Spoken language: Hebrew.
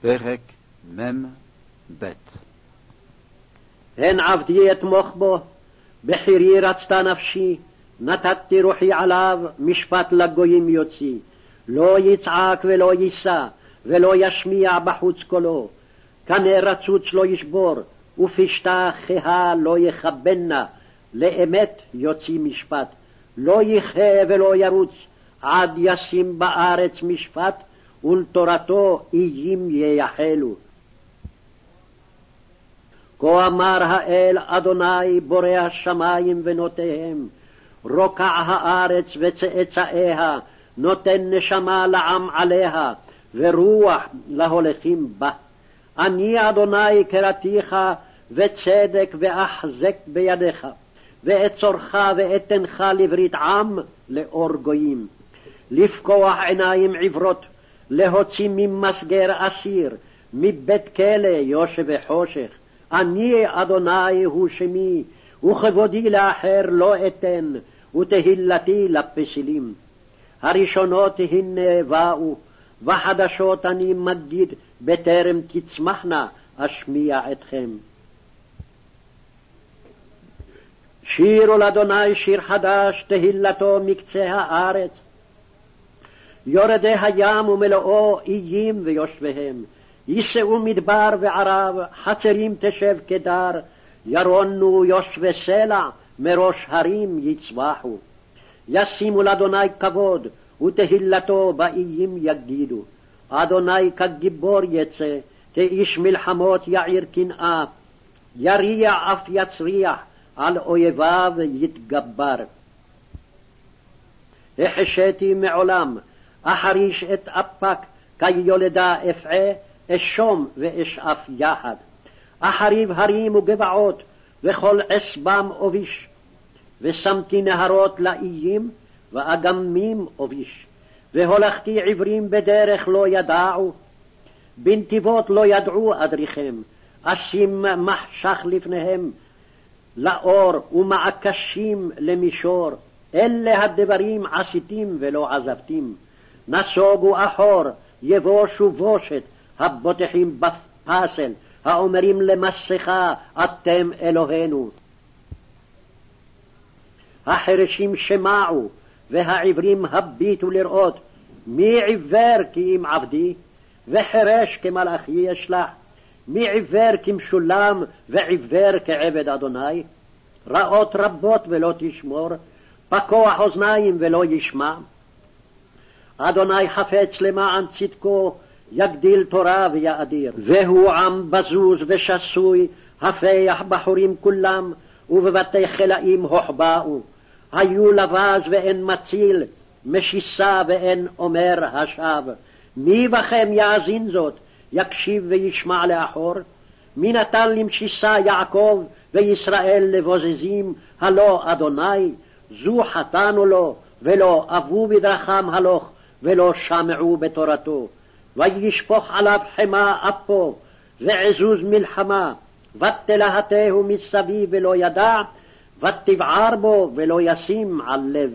פרק מ"ב הן עבדי אתמוך בו, בחירי רצתה נפשי, נתתי רוחי עליו, משפט לגויים יוציא. לא יצעק ולא יישא, ולא ישמיע בחוץ קולו. קנה רצוץ לא ישבור, ופשתה חיה לא יכבנה, לאמת יוציא משפט. לא יכהה ולא ירוץ, עד ישים בארץ משפט, ולתורתו איים ייחלו. כה אמר האל אדוני בורא השמים ונותיהם, רוקע הארץ וצאצאיה, נותן נשמה לעם עליה, ורוח להולכים בה. אני אדוני קראתיך, וצדק ואחזק בידיך, ואצורך ואתנך לברית עם לאור גויים. לפקוח עיניים עיוורות, להוציא ממסגר אסיר, מבית כלא יושבי חושך. אני אדוני הוא שמי, וכבודי לאחר לא אתן, ותהילתי לפסילים. הראשונות הנה באו, וחדשות אני מגיד, בטרם תצמחנה אשמיע אתכם. שירו לאדוני שיר חדש, תהילתו מקצה הארץ. יורדי הים ומלואו איים ויושביהם, יישאו מדבר וערב, חצרים תשב כדר, ירונו יושבי סלע, מראש הרים יצבחו. ישימו לאדוני כבוד, ותהילתו באיים יגידו. אדוני כגיבור יצא, כאיש מלחמות יעיר קנאה, יריע אף יצריח, על אויביו יתגבר. החשיתי מעולם, אחריש את אפק, כיולדה אפעה, אשום ואשאף יחד. אחריב הרים וגבעות, וכל עשבם אוביש. ושמתי נהרות לאיים, ואגמים אוביש. והולכתי עברים בדרך לא ידעו, בנתיבות לא ידעו אדריכם, אשים מחשך לפניהם, לאור ומעקשים למישור, אלה הדברים עשיתים ולא עזבתים. נסוגו אחור, יבושו בושת, הבוטחים בפסל, האומרים למסכה, אתם אלוהינו. החרשים שמעו, והעברים הביטו לראות, מי עיוור כי אם עבדי, וחירש כמלאכי ישלח, מי עיוור כמשולם, ועיוור כעבד אדוני? רעות רבות ולא תשמור, פקוח אוזניים ולא ישמע. אדוני חפץ למען צדקו, יגדיל תורה ויאדיר. והוא עם בזוז ושסוי, הפח בחורים כולם, ובבתי חלאים הוחבאו. היו לבז ואין מציל, משיסה ואין אומר השב. מי בכם יאזין זאת, יקשיב וישמע לאחור? מי נתן למשיסה יעקב וישראל לבוזזים, הלא אדוני? זו חטאנו לו, ולא אבו בדרכם הלוך, ולא שמעו בתורתו. וישפוך עליו חמה אפו, ועזוז מלחמה, ותלהטהו מסביב ולא ידע, ותבער בו ולא ישים על לב.